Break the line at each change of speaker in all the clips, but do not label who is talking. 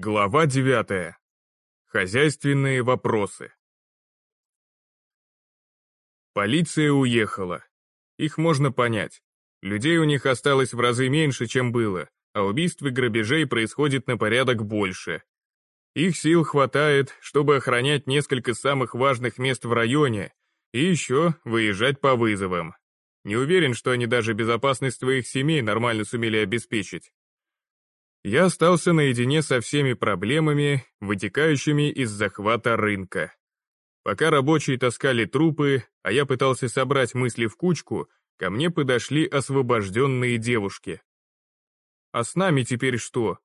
Глава 9. Хозяйственные вопросы. Полиция уехала. Их можно понять. Людей у них осталось в разы меньше, чем было, а убийств и грабежей происходит на порядок больше. Их сил хватает, чтобы охранять несколько самых важных мест в районе и еще выезжать по вызовам. Не уверен, что они даже безопасность своих семей нормально сумели обеспечить я остался наедине со всеми проблемами, вытекающими из захвата рынка. Пока рабочие таскали трупы, а я пытался собрать мысли в кучку, ко мне подошли освобожденные девушки. «А с нами теперь что?»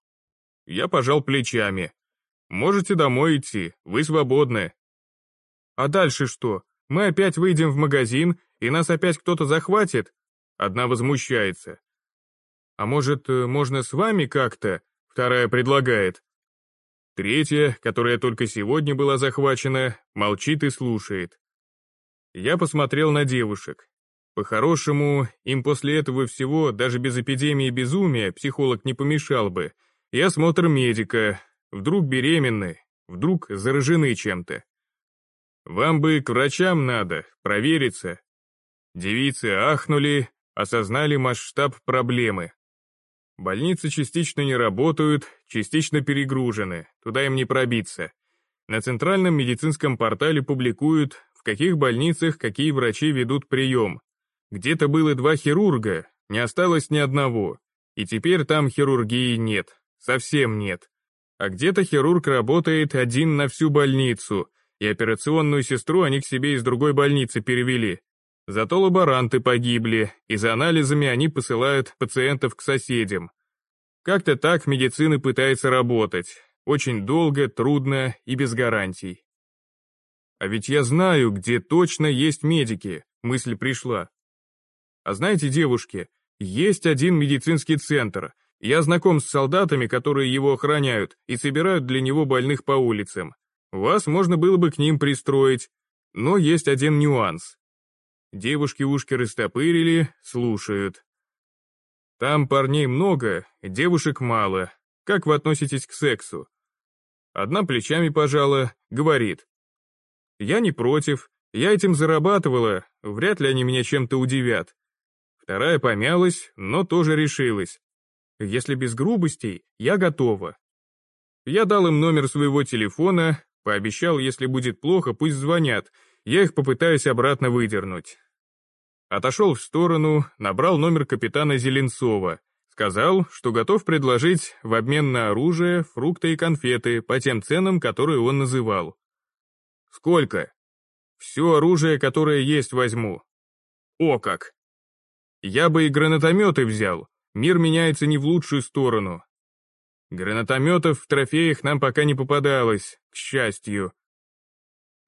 Я пожал плечами. «Можете домой идти, вы свободны». «А дальше что? Мы опять выйдем в магазин, и нас опять кто-то захватит?» Одна возмущается. А может, э, можно с вами как-то? Вторая предлагает. Третья, которая только сегодня была захвачена, молчит и слушает. Я посмотрел на девушек. По-хорошему, им после этого всего, даже без эпидемии безумия, психолог не помешал бы. И осмотр медика. Вдруг беременны, вдруг заражены чем-то. Вам бы к врачам надо, провериться. Девицы ахнули, осознали масштаб проблемы. Больницы частично не работают, частично перегружены, туда им не пробиться. На центральном медицинском портале публикуют, в каких больницах какие врачи ведут прием. Где-то было два хирурга, не осталось ни одного. И теперь там хирургии нет, совсем нет. А где-то хирург работает один на всю больницу, и операционную сестру они к себе из другой больницы перевели. Зато лаборанты погибли, и за анализами они посылают пациентов к соседям. Как-то так медицина пытается работать. Очень долго, трудно и без гарантий. А ведь я знаю, где точно есть медики, мысль пришла. А знаете, девушки, есть один медицинский центр. Я знаком с солдатами, которые его охраняют и собирают для него больных по улицам. Вас можно было бы к ним пристроить, но есть один нюанс. Девушки ушки растопырили, слушают. Там парней много, девушек мало. Как вы относитесь к сексу? Одна плечами пожала, говорит. Я не против, я этим зарабатывала, вряд ли они меня чем-то удивят. Вторая помялась, но тоже решилась. Если без грубостей, я готова. Я дал им номер своего телефона, пообещал, если будет плохо, пусть звонят, я их попытаюсь обратно выдернуть. Отошел в сторону, набрал номер капитана Зеленцова, сказал, что готов предложить в обмен на оружие, фрукты и конфеты по тем ценам, которые он называл. «Сколько?» «Все оружие, которое есть, возьму». «О как!» «Я бы и гранатометы взял, мир меняется не в лучшую сторону». Гранатометов в трофеях нам пока не попадалось, к счастью.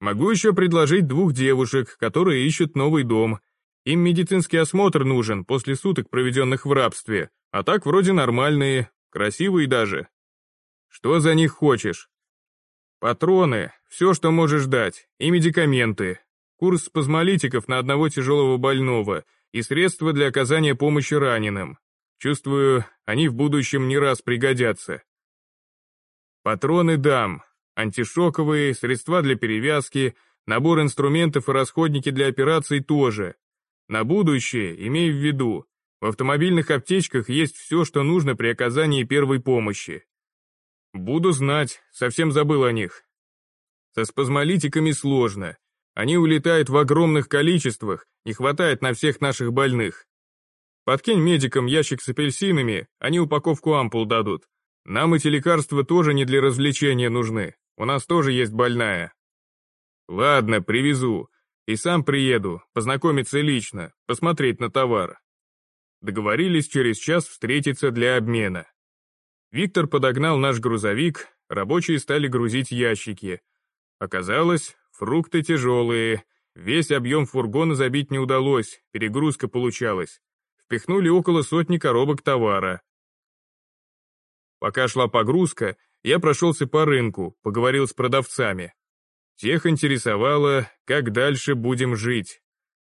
Могу еще предложить двух девушек, которые ищут новый дом. Им медицинский осмотр нужен после суток, проведенных в рабстве, а так вроде нормальные, красивые даже. Что за них хочешь? Патроны, все, что можешь дать, и медикаменты. Курс спазмолитиков на одного тяжелого больного и средства для оказания помощи раненым. Чувствую, они в будущем не раз пригодятся. Патроны дам, антишоковые, средства для перевязки, набор инструментов и расходники для операций тоже. На будущее имей в виду, в автомобильных аптечках есть все, что нужно при оказании первой помощи. Буду знать, совсем забыл о них. Со спазмолитиками сложно. Они улетают в огромных количествах, не хватает на всех наших больных. Подкинь медикам ящик с апельсинами, они упаковку ампул дадут. Нам эти лекарства тоже не для развлечения нужны, у нас тоже есть больная. Ладно, привезу, и сам приеду, познакомиться лично, посмотреть на товар. Договорились через час встретиться для обмена. Виктор подогнал наш грузовик, рабочие стали грузить ящики. Оказалось, фрукты тяжелые, весь объем фургона забить не удалось, перегрузка получалась впихнули около сотни коробок товара. Пока шла погрузка, я прошелся по рынку, поговорил с продавцами. Тех интересовало, как дальше будем жить.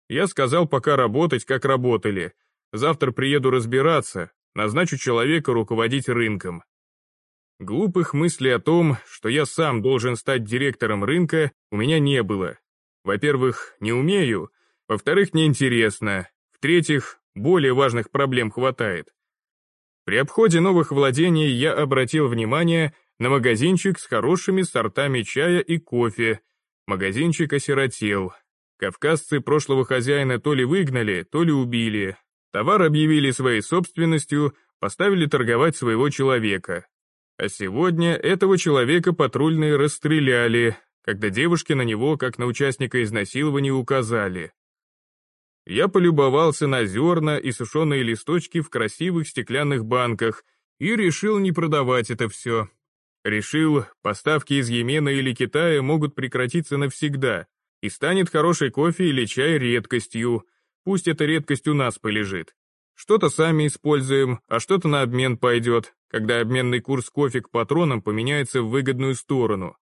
Я сказал пока работать, как работали. Завтра приеду разбираться, назначу человека руководить рынком. Глупых мыслей о том, что я сам должен стать директором рынка, у меня не было. Во-первых, не умею, во-вторых, неинтересно, в-третьих, более важных проблем хватает. При обходе новых владений я обратил внимание на магазинчик с хорошими сортами чая и кофе. Магазинчик осиротел. Кавказцы прошлого хозяина то ли выгнали, то ли убили. Товар объявили своей собственностью, поставили торговать своего человека. А сегодня этого человека патрульные расстреляли, когда девушки на него, как на участника изнасилования, указали. Я полюбовался на зерна и сушеные листочки в красивых стеклянных банках и решил не продавать это все. Решил, поставки из Йемена или Китая могут прекратиться навсегда, и станет хороший кофе или чай редкостью, пусть эта редкость у нас полежит. Что-то сами используем, а что-то на обмен пойдет, когда обменный курс кофе к патронам поменяется в выгодную сторону.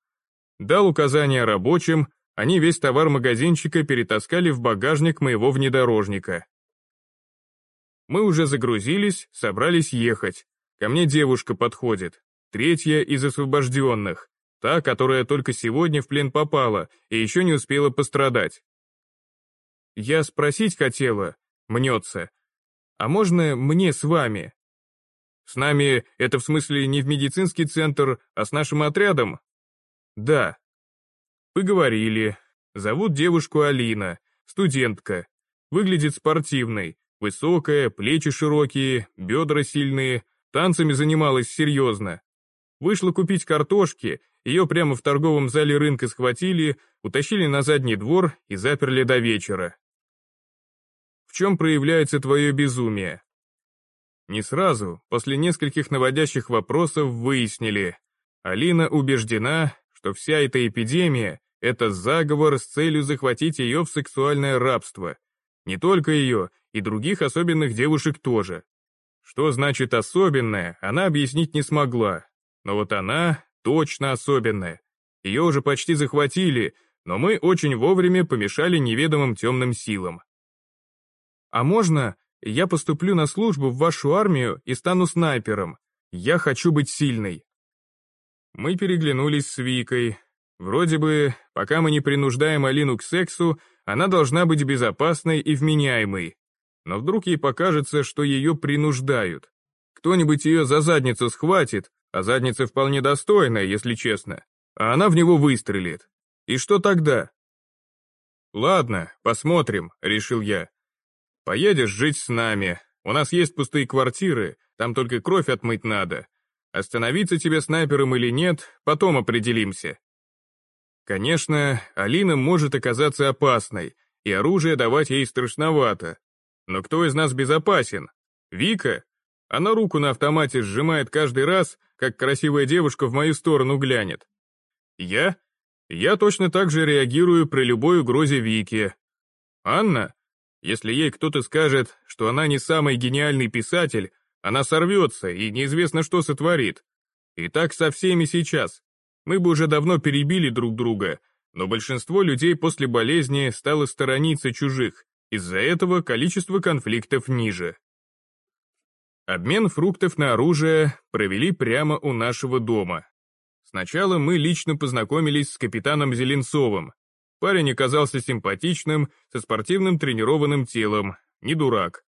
Дал указания рабочим, они весь товар магазинчика перетаскали в багажник моего внедорожника. Мы уже загрузились, собрались ехать. Ко мне девушка подходит, третья из освобожденных, та, которая только сегодня в плен попала и еще не успела пострадать. Я спросить хотела, мнется, а можно мне с вами? С нами это в смысле не в медицинский центр, а с нашим отрядом? Да, Поговорили. Зовут девушку Алина, студентка. Выглядит спортивной, высокая, плечи широкие, бедра сильные, танцами занималась серьезно. Вышла купить картошки, ее прямо в торговом зале рынка схватили, утащили на задний двор и заперли до вечера. В чем проявляется твое безумие? Не сразу, после нескольких наводящих вопросов выяснили. Алина убеждена, что вся эта эпидемия — это заговор с целью захватить ее в сексуальное рабство. Не только ее, и других особенных девушек тоже. Что значит особенное, она объяснить не смогла. Но вот она точно особенная. Ее уже почти захватили, но мы очень вовремя помешали неведомым темным силам. «А можно я поступлю на службу в вашу армию и стану снайпером? Я хочу быть сильной». Мы переглянулись с Викой. Вроде бы, пока мы не принуждаем Алину к сексу, она должна быть безопасной и вменяемой. Но вдруг ей покажется, что ее принуждают. Кто-нибудь ее за задницу схватит, а задница вполне достойная, если честно, а она в него выстрелит. И что тогда? «Ладно, посмотрим», — решил я. «Поедешь жить с нами. У нас есть пустые квартиры, там только кровь отмыть надо. Остановиться тебе снайпером или нет, потом определимся. Конечно, Алина может оказаться опасной, и оружие давать ей страшновато. Но кто из нас безопасен? Вика? Она руку на автомате сжимает каждый раз, как красивая девушка в мою сторону глянет. Я? Я точно так же реагирую при любой угрозе Вики. Анна? Если ей кто-то скажет, что она не самый гениальный писатель, она сорвется и неизвестно что сотворит. И так со всеми сейчас. Мы бы уже давно перебили друг друга, но большинство людей после болезни стало сторониться чужих, из-за этого количество конфликтов ниже. Обмен фруктов на оружие провели прямо у нашего дома. Сначала мы лично познакомились с капитаном Зеленцовым. Парень оказался симпатичным, со спортивным тренированным телом, не дурак.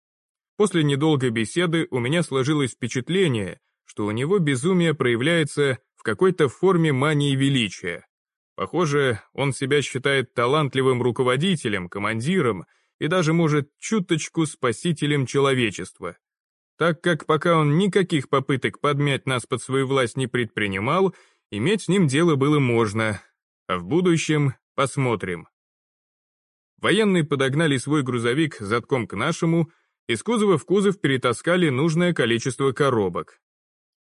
После недолгой беседы у меня сложилось впечатление, что у него безумие проявляется в какой-то форме мании величия. Похоже, он себя считает талантливым руководителем, командиром и даже, может, чуточку спасителем человечества. Так как пока он никаких попыток подмять нас под свою власть не предпринимал, иметь с ним дело было можно, а в будущем посмотрим. Военные подогнали свой грузовик задком к нашему, из кузова в кузов перетаскали нужное количество коробок.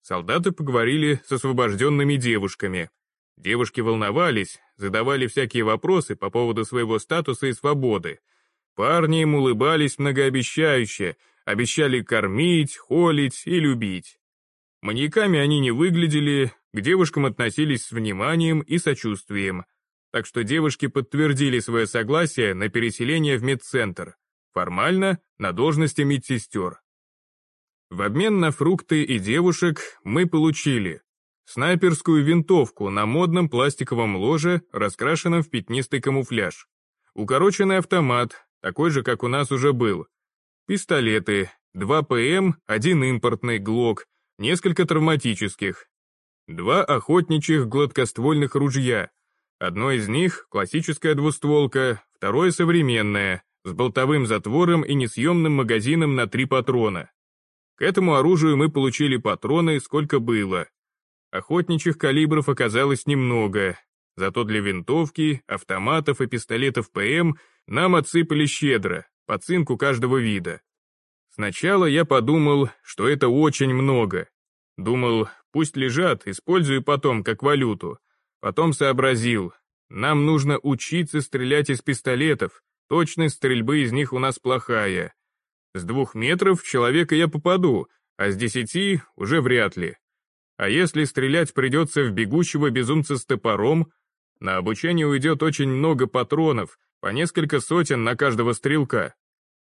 Солдаты поговорили с освобожденными девушками. Девушки волновались, задавали всякие вопросы по поводу своего статуса и свободы. Парни им улыбались многообещающе, обещали кормить, холить и любить. Маньяками они не выглядели, к девушкам относились с вниманием и сочувствием. Так что девушки подтвердили свое согласие на переселение в медцентр. Формально на должности медсестер. В обмен на фрукты и девушек мы получили снайперскую винтовку на модном пластиковом ложе, раскрашенном в пятнистый камуфляж. Укороченный автомат, такой же, как у нас уже был. Пистолеты, 2 ПМ, один импортный ГЛОК, несколько травматических. Два охотничьих гладкоствольных ружья. Одно из них — классическая двустволка, второе — современное, с болтовым затвором и несъемным магазином на три патрона. К этому оружию мы получили патроны, сколько было. Охотничьих калибров оказалось немного, зато для винтовки, автоматов и пистолетов ПМ нам отсыпали щедро, по цинку каждого вида. Сначала я подумал, что это очень много. Думал, пусть лежат, использую потом как валюту. Потом сообразил, нам нужно учиться стрелять из пистолетов, точность стрельбы из них у нас плохая. С двух метров в человека я попаду, а с десяти уже вряд ли. А если стрелять придется в бегущего безумца с топором, на обучение уйдет очень много патронов, по несколько сотен на каждого стрелка.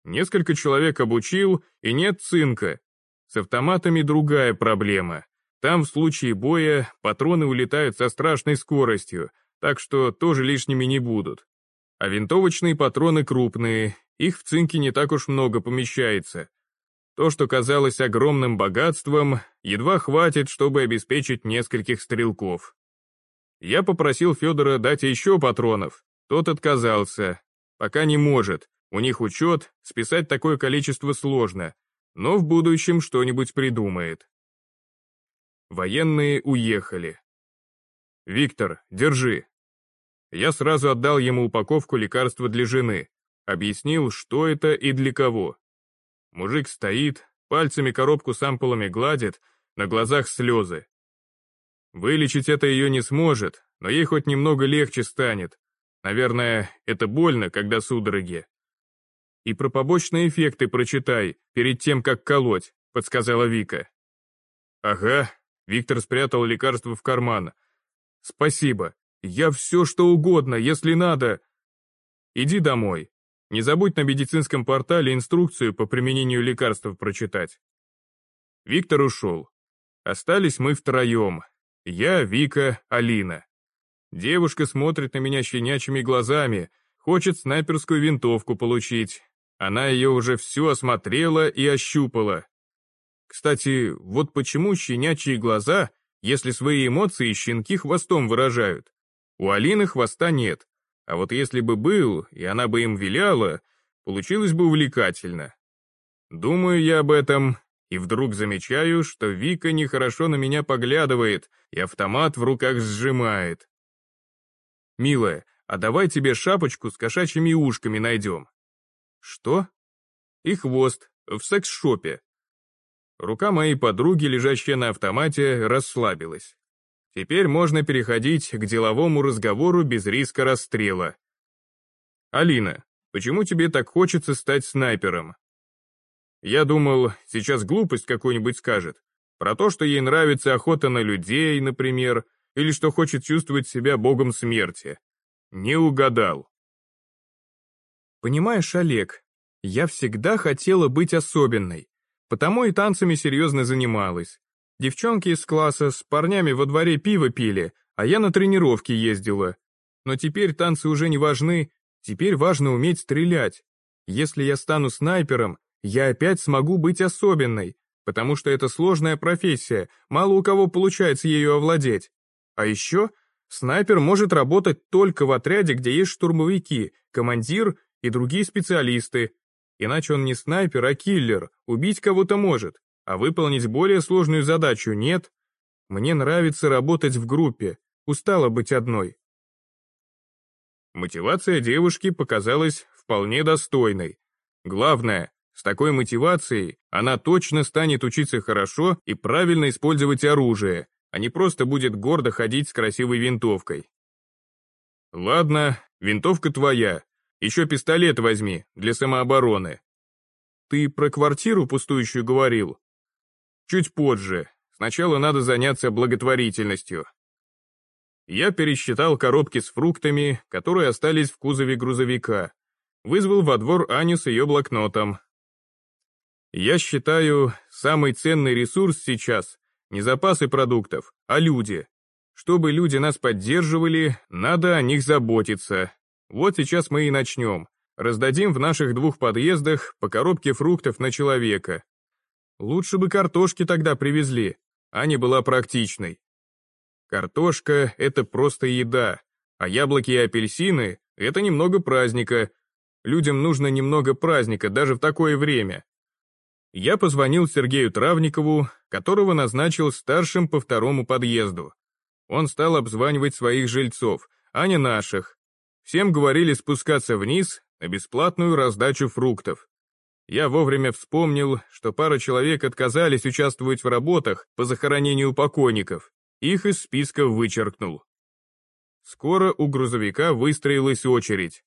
Несколько человек обучил, и нет цинка. С автоматами другая проблема. Там в случае боя патроны улетают со страшной скоростью, так что тоже лишними не будут. А винтовочные патроны крупные, их в цинке не так уж много помещается. То, что казалось огромным богатством, едва хватит, чтобы обеспечить нескольких стрелков. Я попросил Федора дать еще патронов, тот отказался. Пока не может, у них учет, списать такое количество сложно, но в будущем что-нибудь придумает. Военные уехали. «Виктор, держи». Я сразу отдал ему упаковку лекарства для жены, объяснил, что это и для кого. Мужик стоит, пальцами коробку с ампулами гладит, на глазах слезы. Вылечить это ее не сможет, но ей хоть немного легче станет. Наверное, это больно, когда судороги. И про побочные эффекты прочитай, перед тем, как колоть, подсказала Вика. Ага, Виктор спрятал лекарство в карман. Спасибо, я все что угодно, если надо. Иди домой, не забудь на медицинском портале инструкцию по применению лекарств прочитать. Виктор ушел. Остались мы втроем. Я, Вика, Алина. Девушка смотрит на меня щенячьими глазами, хочет снайперскую винтовку получить. Она ее уже всю осмотрела и ощупала. Кстати, вот почему щенячьи глаза, если свои эмоции щенки хвостом выражают? У Алины хвоста нет, а вот если бы был, и она бы им виляла, получилось бы увлекательно. Думаю я об этом, и вдруг замечаю, что Вика нехорошо на меня поглядывает и автомат в руках сжимает. «Милая, а давай тебе шапочку с кошачьими ушками найдем». «Что?» «И хвост, в секс-шопе». Рука моей подруги, лежащая на автомате, расслабилась. Теперь можно переходить к деловому разговору без риска расстрела. Алина, почему тебе так хочется стать снайпером? Я думал, сейчас глупость какую-нибудь скажет. Про то, что ей нравится охота на людей, например, или что хочет чувствовать себя богом смерти. Не угадал. Понимаешь, Олег, я всегда хотела быть особенной, потому и танцами серьезно занималась. Девчонки из класса с парнями во дворе пиво пили, а я на тренировки ездила. Но теперь танцы уже не важны, теперь важно уметь стрелять. Если я стану снайпером, я опять смогу быть особенной, потому что это сложная профессия, мало у кого получается ею овладеть. А еще снайпер может работать только в отряде, где есть штурмовики, командир и другие специалисты. Иначе он не снайпер, а киллер, убить кого-то может а выполнить более сложную задачу нет. Мне нравится работать в группе, устала быть одной. Мотивация девушки показалась вполне достойной. Главное, с такой мотивацией она точно станет учиться хорошо и правильно использовать оружие, а не просто будет гордо ходить с красивой винтовкой. Ладно, винтовка твоя, еще пистолет возьми для самообороны. Ты про квартиру пустующую говорил? Чуть позже. Сначала надо заняться благотворительностью. Я пересчитал коробки с фруктами, которые остались в кузове грузовика. Вызвал во двор Аню с ее блокнотом. Я считаю, самый ценный ресурс сейчас Не запасы продуктов, а люди. Чтобы люди нас поддерживали, надо о них заботиться. Вот сейчас мы и начнем. Раздадим в наших двух подъездах по коробке фруктов на человека. Лучше бы картошки тогда привезли. Аня была практичной. Картошка — это просто еда, а яблоки и апельсины — это немного праздника. Людям нужно немного праздника даже в такое время. Я позвонил Сергею Травникову, которого назначил старшим по второму подъезду. Он стал обзванивать своих жильцов, а не наших. Всем говорили спускаться вниз на бесплатную раздачу фруктов. Я вовремя вспомнил, что пара человек отказались участвовать в работах по захоронению покойников. Их из списка вычеркнул. Скоро у грузовика выстроилась очередь.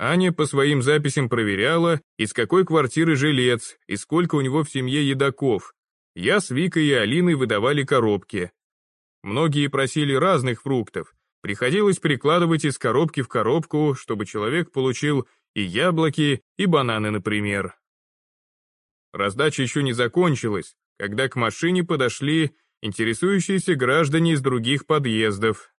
Аня по своим записям проверяла, из какой квартиры жилец и сколько у него в семье едоков. Я с Викой и Алиной выдавали коробки. Многие просили разных фруктов. Приходилось перекладывать из коробки в коробку, чтобы человек получил и яблоки, и бананы, например. Раздача еще не закончилась, когда к машине подошли интересующиеся граждане из других подъездов.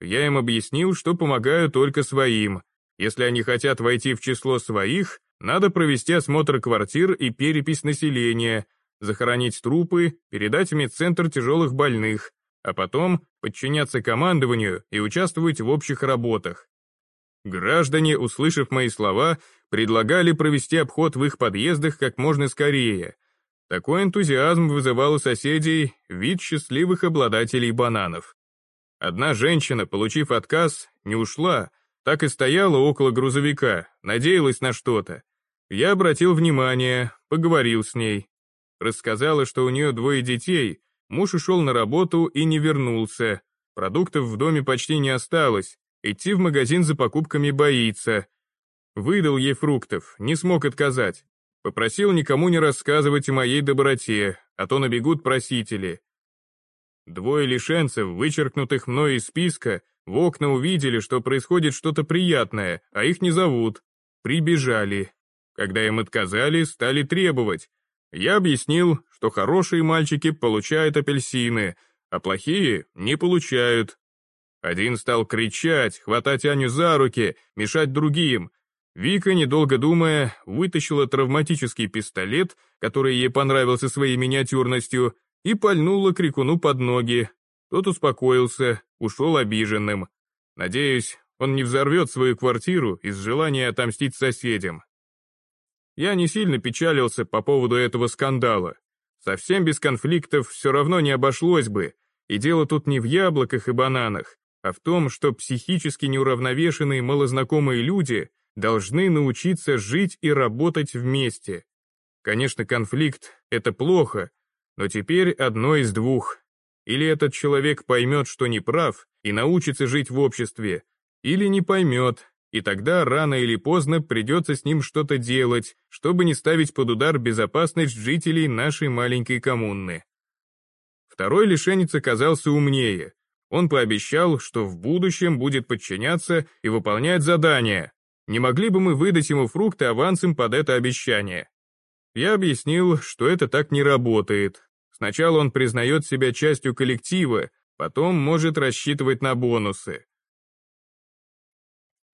Я им объяснил, что помогаю только своим. Если они хотят войти в число своих, надо провести осмотр квартир и перепись населения, захоронить трупы, передать в медцентр тяжелых больных, а потом подчиняться командованию и участвовать в общих работах. Граждане, услышав мои слова, предлагали провести обход в их подъездах как можно скорее, такой энтузиазм вызывал у соседей вид счастливых обладателей бананов. Одна женщина, получив отказ, не ушла, так и стояла около грузовика, надеялась на что-то. Я обратил внимание, поговорил с ней. Рассказала, что у нее двое детей, муж ушел на работу и не вернулся, продуктов в доме почти не осталось, идти в магазин за покупками боится. Выдал ей фруктов, не смог отказать. Попросил никому не рассказывать о моей доброте, а то набегут просители. Двое лишенцев, вычеркнутых мной из списка, в окна увидели, что происходит что-то приятное, а их не зовут. Прибежали. Когда им отказали, стали требовать. Я объяснил, что хорошие мальчики получают апельсины, а плохие не получают. Один стал кричать, хватать Аню за руки, мешать другим, Вика, недолго думая, вытащила травматический пистолет, который ей понравился своей миниатюрностью, и пальнула крикуну под ноги. Тот успокоился, ушел обиженным. Надеюсь, он не взорвет свою квартиру из желания отомстить соседям. Я не сильно печалился по поводу этого скандала. Совсем без конфликтов все равно не обошлось бы, и дело тут не в яблоках и бананах, а в том, что психически неуравновешенные малознакомые люди должны научиться жить и работать вместе. Конечно, конфликт — это плохо, но теперь одно из двух. Или этот человек поймет, что не прав, и научится жить в обществе, или не поймет, и тогда рано или поздно придется с ним что-то делать, чтобы не ставить под удар безопасность жителей нашей маленькой коммуны. Второй лишенец оказался умнее. Он пообещал, что в будущем будет подчиняться и выполнять задания, не могли бы мы выдать ему фрукты авансом под это обещание? Я объяснил, что это так не работает. Сначала он признает себя частью коллектива, потом может рассчитывать на бонусы.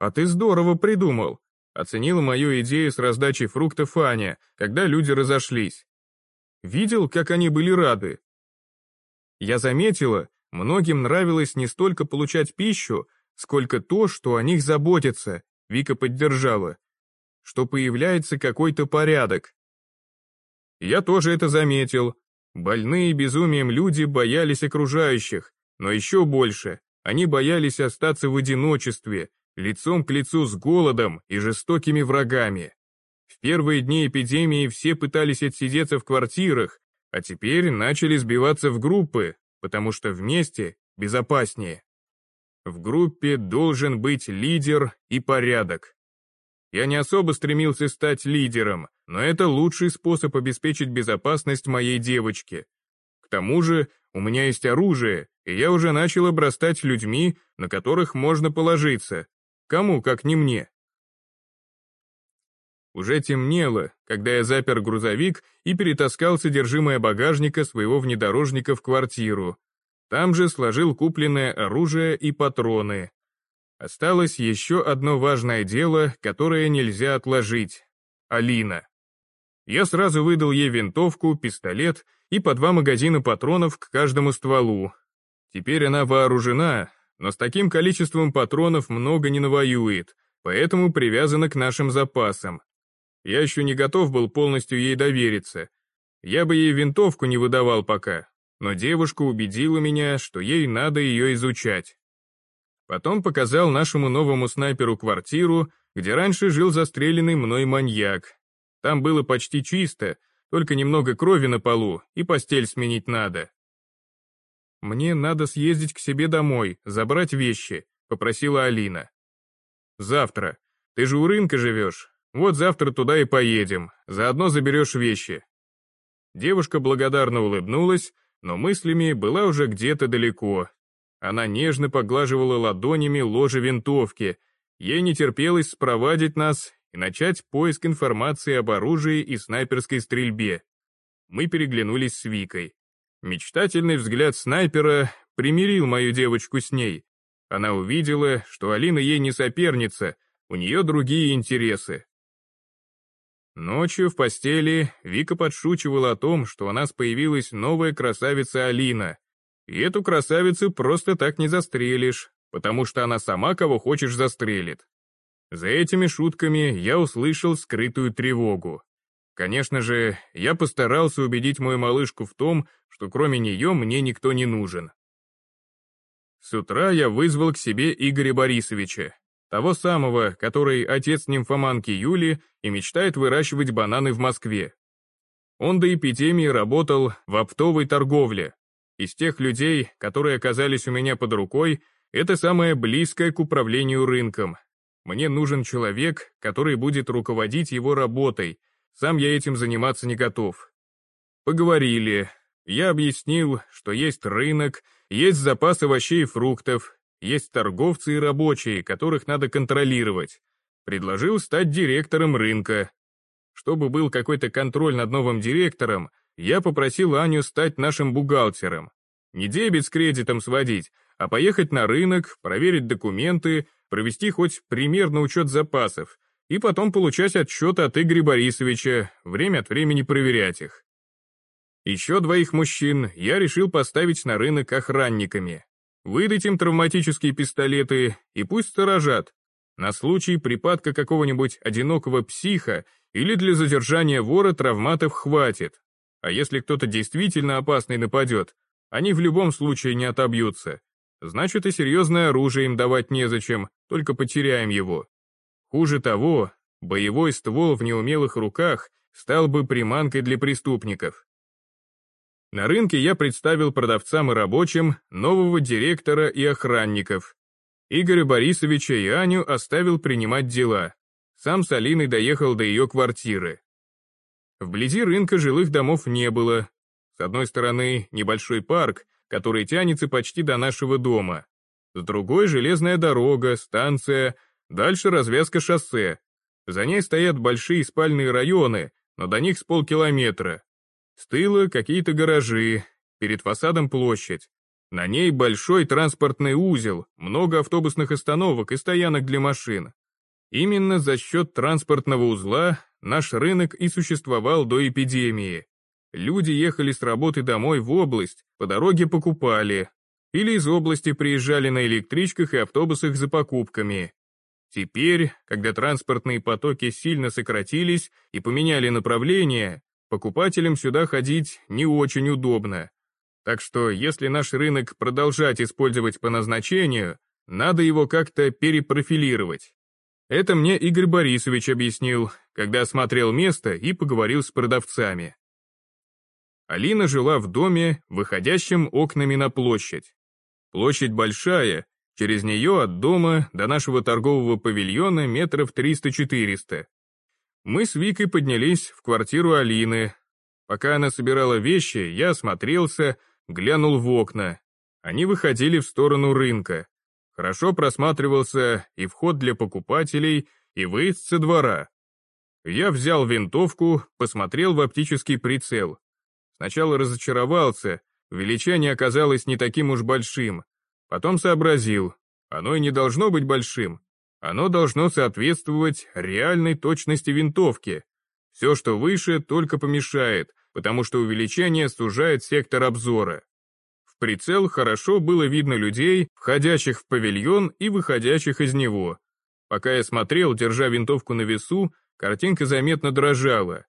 «А ты здорово придумал», — оценила мою идею с раздачей фруктов Аня, когда люди разошлись. Видел, как они были рады. Я заметила, многим нравилось не столько получать пищу, сколько то, что о них заботятся, Вика поддержала, что появляется какой-то порядок. Я тоже это заметил. Больные безумием люди боялись окружающих, но еще больше, они боялись остаться в одиночестве, лицом к лицу с голодом и жестокими врагами. В первые дни эпидемии все пытались отсидеться в квартирах, а теперь начали сбиваться в группы, потому что вместе безопаснее. В группе должен быть лидер и порядок. Я не особо стремился стать лидером, но это лучший способ обеспечить безопасность моей девочки. К тому же, у меня есть оружие, и я уже начал обрастать людьми, на которых можно положиться. Кому, как не мне. Уже темнело, когда я запер грузовик и перетаскал содержимое багажника своего внедорожника в квартиру. Там же сложил купленное оружие и патроны. Осталось еще одно важное дело, которое нельзя отложить. Алина. Я сразу выдал ей винтовку, пистолет и по два магазина патронов к каждому стволу. Теперь она вооружена, но с таким количеством патронов много не навоюет, поэтому привязана к нашим запасам. Я еще не готов был полностью ей довериться. Я бы ей винтовку не выдавал пока, но девушка убедила меня, что ей надо ее изучать. Потом показал нашему новому снайперу квартиру, где раньше жил застреленный мной маньяк. Там было почти чисто, только немного крови на полу, и постель сменить надо. «Мне надо съездить к себе домой, забрать вещи», — попросила Алина. «Завтра. Ты же у рынка живешь. Вот завтра туда и поедем, заодно заберешь вещи». Девушка благодарно улыбнулась, но мыслями была уже где-то далеко. Она нежно поглаживала ладонями ложе винтовки, ей не терпелось спровадить нас и начать поиск информации об оружии и снайперской стрельбе. Мы переглянулись с Викой. Мечтательный взгляд снайпера примирил мою девочку с ней. Она увидела, что Алина ей не соперница, у нее другие интересы. Ночью в постели Вика подшучивала о том, что у нас появилась новая красавица Алина. И эту красавицу просто так не застрелишь, потому что она сама кого хочешь застрелит. За этими шутками я услышал скрытую тревогу. Конечно же, я постарался убедить мою малышку в том, что кроме нее мне никто не нужен. С утра я вызвал к себе Игоря Борисовича, того самого, который отец нимфоманки Юли и мечтает выращивать бананы в Москве. Он до эпидемии работал в оптовой торговле. Из тех людей, которые оказались у меня под рукой, это самое близкое к управлению рынком. Мне нужен человек, который будет руководить его работой, сам я этим заниматься не готов. Поговорили. Я объяснил, что есть рынок, есть запас овощей и фруктов, есть торговцы и рабочие, которых надо контролировать. Предложил стать директором рынка. Чтобы был какой-то контроль над новым директором, я попросил Аню стать нашим бухгалтером. Не дебет с кредитом сводить, а поехать на рынок, проверить документы, провести хоть примерно учет запасов, и потом получать отчеты от Игоря Борисовича, время от времени проверять их. Еще двоих мужчин я решил поставить на рынок охранниками. Выдать им травматические пистолеты и пусть сторожат. На случай припадка какого-нибудь одинокого психа или для задержания вора травматов хватит. А если кто-то действительно опасный нападет, они в любом случае не отобьются. Значит и серьезное оружие им давать незачем, только потеряем его. Хуже того, боевой ствол в неумелых руках стал бы приманкой для преступников. На рынке я представил продавцам и рабочим нового директора и охранников. Игоря Борисовича и Аню оставил принимать дела. Сам с Алиной доехал до ее квартиры. Вблизи рынка жилых домов не было. С одной стороны, небольшой парк, который тянется почти до нашего дома. С другой — железная дорога, станция, дальше развязка шоссе. За ней стоят большие спальные районы, но до них с полкилометра. С тыла какие-то гаражи, перед фасадом площадь. На ней большой транспортный узел, много автобусных остановок и стоянок для машин. Именно за счет транспортного узла наш рынок и существовал до эпидемии. Люди ехали с работы домой в область, по дороге покупали. Или из области приезжали на электричках и автобусах за покупками. Теперь, когда транспортные потоки сильно сократились и поменяли направление, покупателям сюда ходить не очень удобно. Так что если наш рынок продолжать использовать по назначению, надо его как-то перепрофилировать. Это мне Игорь Борисович объяснил, когда осмотрел место и поговорил с продавцами. Алина жила в доме, выходящем окнами на площадь. Площадь большая, через нее от дома до нашего торгового павильона метров 300-400. Мы с Викой поднялись в квартиру Алины. Пока она собирала вещи, я осмотрелся, глянул в окна. Они выходили в сторону рынка. Хорошо просматривался и вход для покупателей, и выезд со двора. Я взял винтовку, посмотрел в оптический прицел. Сначала разочаровался, увеличение оказалось не таким уж большим. Потом сообразил, оно и не должно быть большим. Оно должно соответствовать реальной точности винтовки. Все, что выше, только помешает, потому что увеличение сужает сектор обзора. В прицел хорошо было видно людей, входящих в павильон и выходящих из него. Пока я смотрел, держа винтовку на весу, картинка заметно дрожала.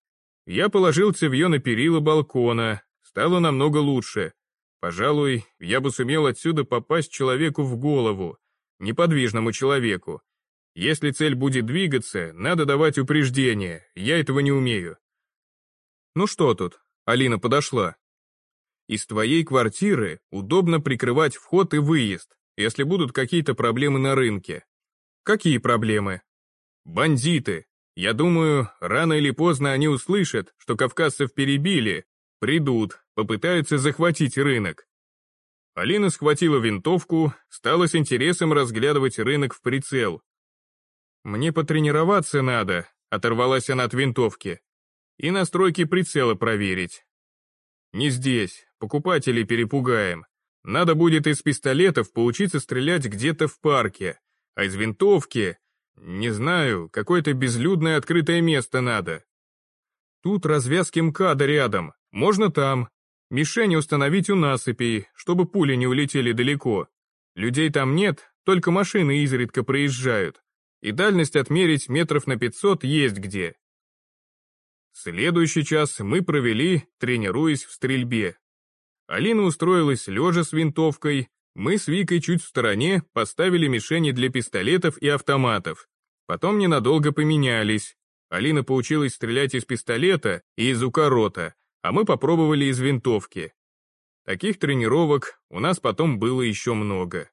Я положил цевье на перила балкона, стало намного лучше. Пожалуй, я бы сумел отсюда попасть человеку в голову, неподвижному человеку. Если цель будет двигаться, надо давать упреждение, я этого не умею. Ну что тут, Алина подошла. Из твоей квартиры удобно прикрывать вход и выезд, если будут какие-то проблемы на рынке. Какие проблемы? Бандиты. Я думаю, рано или поздно они услышат, что кавказцев перебили, придут, попытаются захватить рынок. Алина схватила винтовку, стала с интересом разглядывать рынок в прицел. «Мне потренироваться надо», — оторвалась она от винтовки и настройки прицела проверить. Не здесь, покупателей перепугаем. Надо будет из пистолетов поучиться стрелять где-то в парке, а из винтовки, не знаю, какое-то безлюдное открытое место надо. Тут развязки МКАДа рядом, можно там. Мишени установить у насыпей, чтобы пули не улетели далеко. Людей там нет, только машины изредка проезжают. И дальность отмерить метров на 500 есть где. Следующий час мы провели, тренируясь в стрельбе. Алина устроилась лежа с винтовкой, мы с Викой чуть в стороне поставили мишени для пистолетов и автоматов. Потом ненадолго поменялись. Алина поучилась стрелять из пистолета и из укорота, а мы попробовали из винтовки. Таких тренировок у нас потом было еще много.